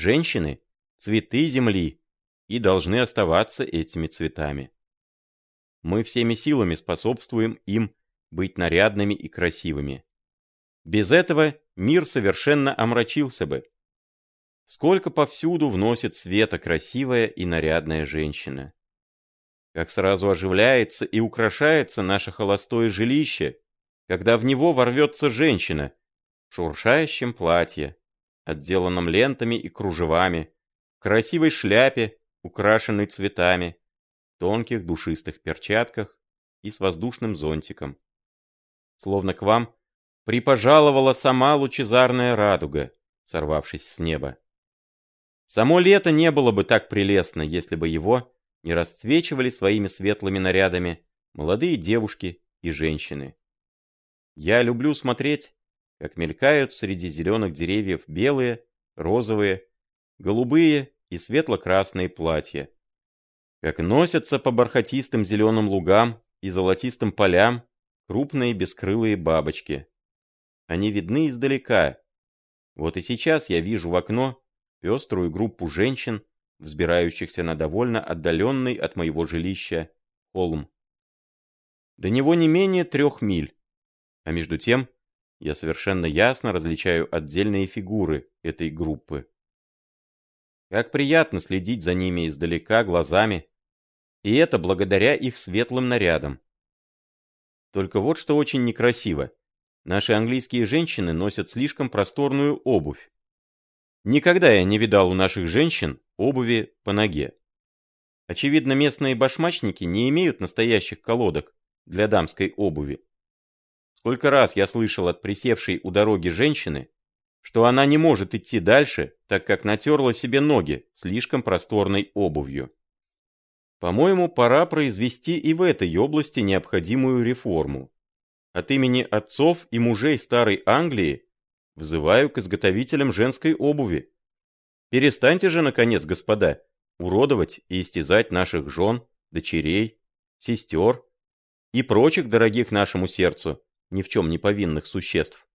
Женщины — цветы земли и должны оставаться этими цветами. Мы всеми силами способствуем им быть нарядными и красивыми. Без этого мир совершенно омрачился бы. Сколько повсюду вносит света красивая и нарядная женщина. Как сразу оживляется и украшается наше холостое жилище, когда в него ворвется женщина в шуршающем платье, отделанном лентами и кружевами, красивой шляпе, украшенной цветами, тонких душистых перчатках и с воздушным зонтиком. Словно к вам припожаловала сама лучезарная радуга, сорвавшись с неба. Само лето не было бы так прелестно, если бы его не расцвечивали своими светлыми нарядами молодые девушки и женщины. Я люблю смотреть, как мелькают среди зеленых деревьев белые, розовые, голубые и светло-красные платья. Как носятся по бархатистым зеленым лугам и золотистым полям крупные бескрылые бабочки. Они видны издалека. Вот и сейчас я вижу в окно пеструю группу женщин, взбирающихся на довольно отдаленный от моего жилища холм. До него не менее трех миль. А между тем, я совершенно ясно различаю отдельные фигуры этой группы. Как приятно следить за ними издалека глазами, и это благодаря их светлым нарядам. Только вот что очень некрасиво. Наши английские женщины носят слишком просторную обувь. Никогда я не видал у наших женщин обуви по ноге. Очевидно, местные башмачники не имеют настоящих колодок для дамской обуви. Сколько раз я слышал от присевшей у дороги женщины, что она не может идти дальше, так как натерла себе ноги слишком просторной обувью. По-моему, пора произвести и в этой области необходимую реформу. От имени отцов и мужей Старой Англии взываю к изготовителям женской обуви. Перестаньте же, наконец, господа, уродовать и истязать наших жен, дочерей, сестер и прочих дорогих нашему сердцу, ни в чем не повинных существ.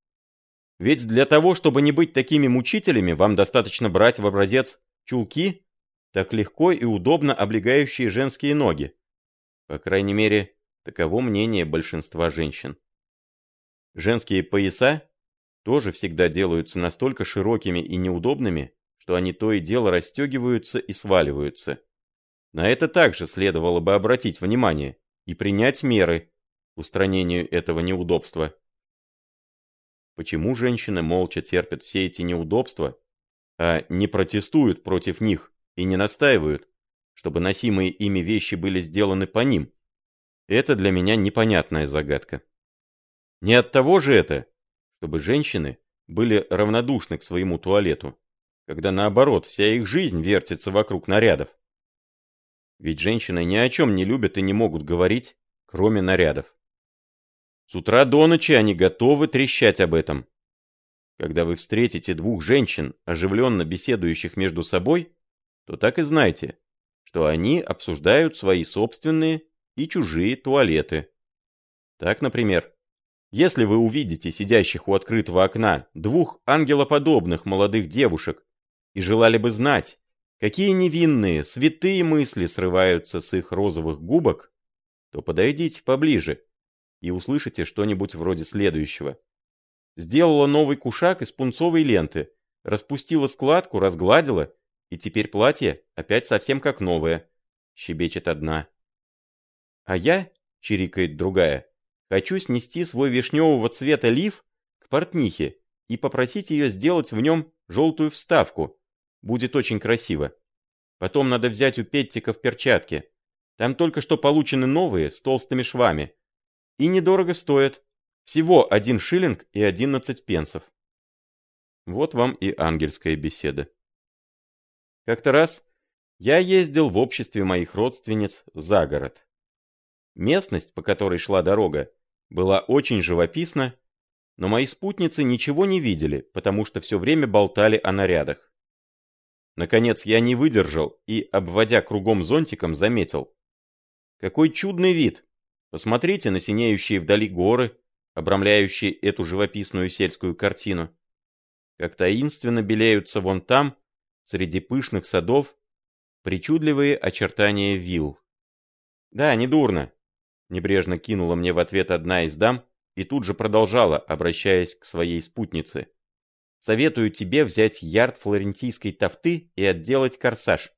Ведь для того, чтобы не быть такими мучителями, вам достаточно брать в образец чулки, так легко и удобно облегающие женские ноги. По крайней мере, таково мнение большинства женщин. Женские пояса тоже всегда делаются настолько широкими и неудобными, что они то и дело расстегиваются и сваливаются. На это также следовало бы обратить внимание и принять меры устранению этого неудобства. Почему женщины молча терпят все эти неудобства, а не протестуют против них и не настаивают, чтобы носимые ими вещи были сделаны по ним? Это для меня непонятная загадка. Не от того же это, чтобы женщины были равнодушны к своему туалету, когда наоборот вся их жизнь вертится вокруг нарядов. Ведь женщины ни о чем не любят и не могут говорить, кроме нарядов. С утра до ночи они готовы трещать об этом. Когда вы встретите двух женщин, оживленно беседующих между собой, то так и знайте, что они обсуждают свои собственные и чужие туалеты. Так, например, если вы увидите сидящих у открытого окна двух ангелоподобных молодых девушек и желали бы знать, какие невинные, святые мысли срываются с их розовых губок, то подойдите поближе и услышите что-нибудь вроде следующего. Сделала новый кушак из пунцовой ленты, распустила складку, разгладила, и теперь платье опять совсем как новое, щебечет одна. А я, чирикает другая, Хочу снести свой вишневого цвета лиф к портнихе и попросить ее сделать в нем желтую вставку. Будет очень красиво. Потом надо взять у Петтика в перчатки. Там только что получены новые, с толстыми швами. И недорого стоят. Всего один шиллинг и одиннадцать пенсов. Вот вам и ангельская беседа. Как-то раз я ездил в обществе моих родственниц за город. Местность, по которой шла дорога, была очень живописна, но мои спутницы ничего не видели, потому что все время болтали о нарядах. Наконец я не выдержал и, обводя кругом зонтиком, заметил. Какой чудный вид! Посмотрите на синеющие вдали горы, обрамляющие эту живописную сельскую картину. Как таинственно белеются вон там среди пышных садов, причудливые очертания вилл. «Да, недурно», — небрежно кинула мне в ответ одна из дам и тут же продолжала, обращаясь к своей спутнице. «Советую тебе взять ярд флорентийской тафты и отделать корсаж».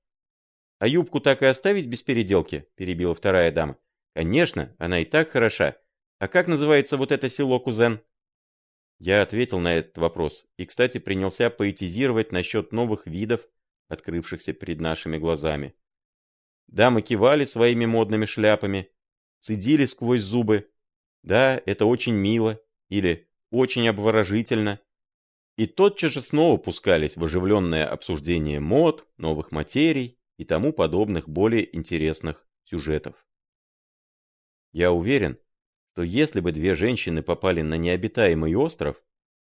«А юбку так и оставить без переделки?» — перебила вторая дама. «Конечно, она и так хороша. А как называется вот это село, кузен?» Я ответил на этот вопрос и, кстати, принялся поэтизировать насчет новых видов, открывшихся перед нашими глазами. Дамы кивали своими модными шляпами, цедили сквозь зубы. Да, это очень мило или очень обворожительно. И тотчас же снова пускались в оживленное обсуждение мод, новых материй и тому подобных более интересных сюжетов. Я уверен, что если бы две женщины попали на необитаемый остров,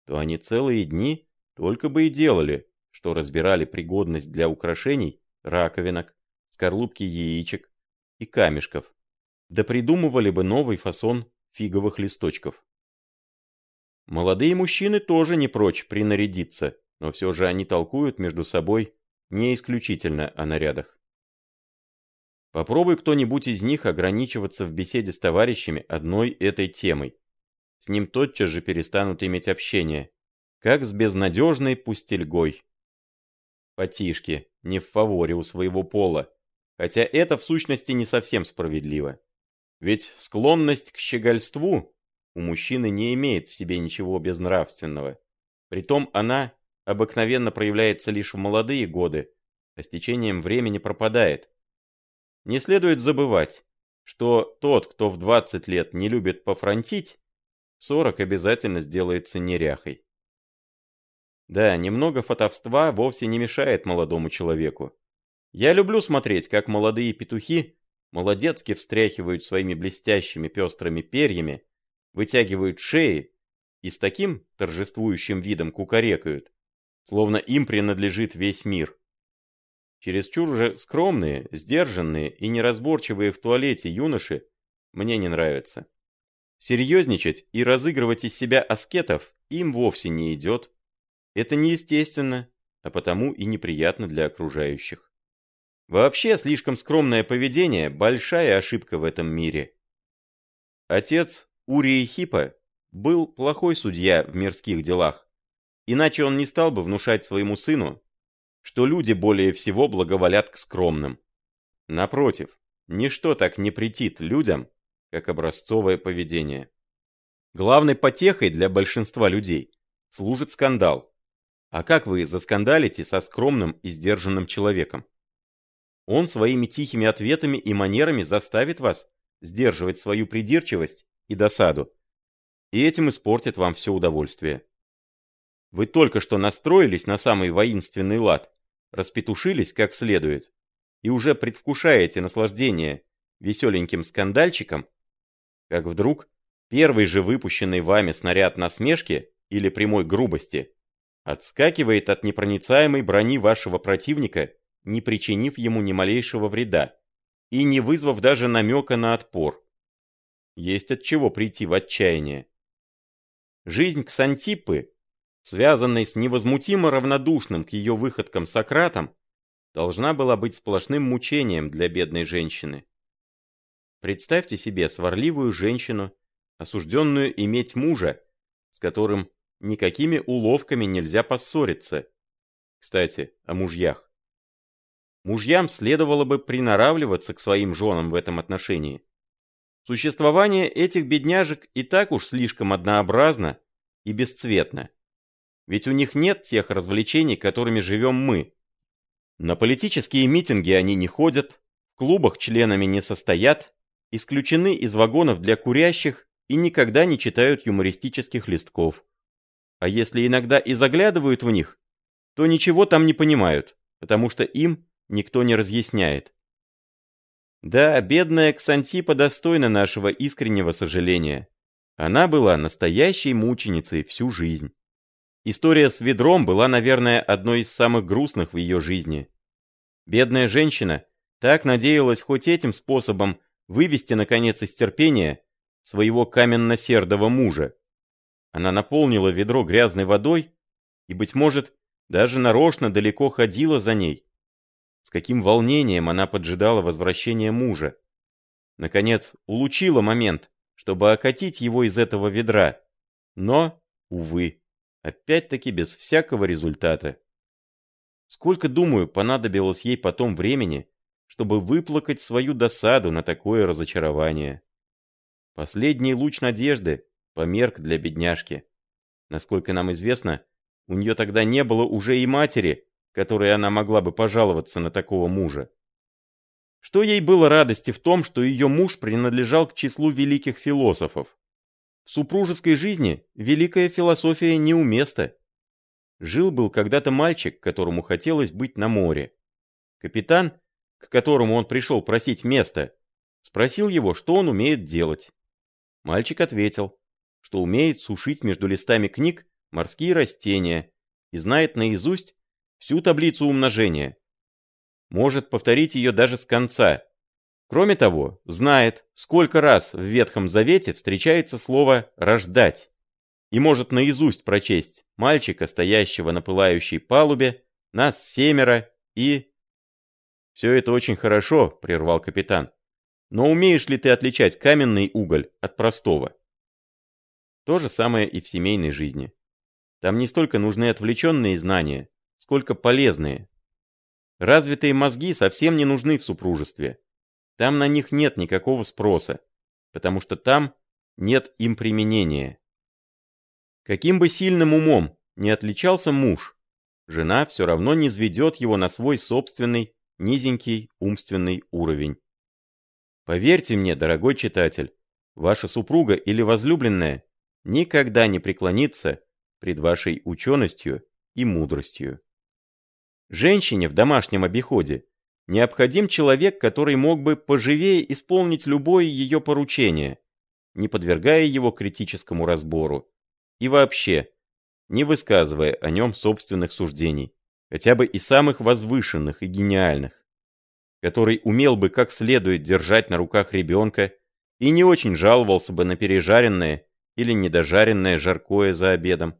то они целые дни только бы и делали, что разбирали пригодность для украшений раковинок, скорлупки яичек и камешков, да придумывали бы новый фасон фиговых листочков. Молодые мужчины тоже не прочь принарядиться, но все же они толкуют между собой не исключительно о нарядах. Попробуй кто-нибудь из них ограничиваться в беседе с товарищами одной этой темой. С ним тотчас же перестанут иметь общение, как с безнадежной пустельгой. Потишки, не в фаворе у своего пола, хотя это в сущности не совсем справедливо. Ведь склонность к щегольству у мужчины не имеет в себе ничего безнравственного. Притом она обыкновенно проявляется лишь в молодые годы, а с течением времени пропадает. Не следует забывать, что тот, кто в 20 лет не любит пофронтить, в 40 обязательно сделается неряхой. Да, немного фотовства вовсе не мешает молодому человеку. Я люблю смотреть, как молодые петухи молодецки встряхивают своими блестящими пестрыми перьями, вытягивают шеи и с таким торжествующим видом кукарекают, словно им принадлежит весь мир. Чересчур же скромные, сдержанные и неразборчивые в туалете юноши мне не нравятся. Серьезничать и разыгрывать из себя аскетов им вовсе не идет. Это неестественно, а потому и неприятно для окружающих. Вообще, слишком скромное поведение – большая ошибка в этом мире. Отец Урии Хипа был плохой судья в мирских делах, иначе он не стал бы внушать своему сыну, что люди более всего благоволят к скромным. Напротив, ничто так не претит людям, как образцовое поведение. Главной потехой для большинства людей служит скандал. А как вы заскандалите со скромным и сдержанным человеком? Он своими тихими ответами и манерами заставит вас сдерживать свою придирчивость и досаду, и этим испортит вам все удовольствие. Вы только что настроились на самый воинственный лад, распетушились как следует и уже предвкушаете наслаждение веселеньким скандальчиком, как вдруг первый же выпущенный вами снаряд насмешки или прямой грубости отскакивает от непроницаемой брони вашего противника, не причинив ему ни малейшего вреда и не вызвав даже намека на отпор. Есть от чего прийти в отчаяние. Жизнь Ксантиппы связанной с невозмутимо равнодушным к ее выходкам Сократом, должна была быть сплошным мучением для бедной женщины. Представьте себе сварливую женщину, осужденную иметь мужа, с которым никакими уловками нельзя поссориться. Кстати, о мужьях. Мужьям следовало бы приноравливаться к своим женам в этом отношении. Существование этих бедняжек и так уж слишком однообразно и бесцветно. Ведь у них нет тех развлечений, которыми живем мы. На политические митинги они не ходят, в клубах членами не состоят, исключены из вагонов для курящих и никогда не читают юмористических листков. А если иногда и заглядывают в них, то ничего там не понимают, потому что им никто не разъясняет. Да, бедная Ксантипа достойна нашего искреннего сожаления. Она была настоящей мученицей всю жизнь. История с ведром была, наверное, одной из самых грустных в ее жизни. Бедная женщина так надеялась хоть этим способом вывести, наконец, из терпения своего каменно-сердого мужа. Она наполнила ведро грязной водой и, быть может, даже нарочно далеко ходила за ней. С каким волнением она поджидала возвращения мужа. Наконец, улучила момент, чтобы окатить его из этого ведра. Но, увы, опять-таки без всякого результата. Сколько, думаю, понадобилось ей потом времени, чтобы выплакать свою досаду на такое разочарование. Последний луч надежды померк для бедняжки. Насколько нам известно, у нее тогда не было уже и матери, которой она могла бы пожаловаться на такого мужа. Что ей было радости в том, что ее муж принадлежал к числу великих философов? В супружеской жизни великая философия неуместа. Жил-был когда-то мальчик, которому хотелось быть на море. Капитан, к которому он пришел просить места, спросил его, что он умеет делать. Мальчик ответил, что умеет сушить между листами книг морские растения и знает наизусть всю таблицу умножения. Может повторить ее даже с конца. Кроме того, знает, сколько раз в Ветхом Завете встречается слово «рождать» и может наизусть прочесть мальчика, стоящего на пылающей палубе, нас семеро и... «Все это очень хорошо», — прервал капитан. «Но умеешь ли ты отличать каменный уголь от простого?» То же самое и в семейной жизни. Там не столько нужны отвлеченные знания, сколько полезные. Развитые мозги совсем не нужны в супружестве. Там на них нет никакого спроса, потому что там нет им применения. Каким бы сильным умом не отличался муж, жена все равно не сведет его на свой собственный низенький умственный уровень. Поверьте мне, дорогой читатель, ваша супруга или возлюбленная никогда не преклонится пред вашей ученостью и мудростью. Женщине в домашнем обиходе необходим человек, который мог бы поживее исполнить любое ее поручение, не подвергая его критическому разбору и вообще, не высказывая о нем собственных суждений, хотя бы и самых возвышенных и гениальных, который умел бы как следует держать на руках ребенка и не очень жаловался бы на пережаренное или недожаренное жаркое за обедом.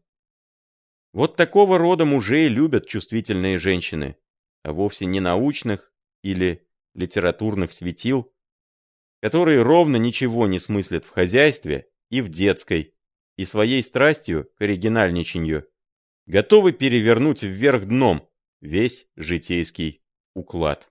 Вот такого рода мужей любят чувствительные женщины, а вовсе не научных или литературных светил, которые ровно ничего не смыслят в хозяйстве и в детской, и своей страстью к оригинальничанию готовы перевернуть вверх дном весь житейский уклад.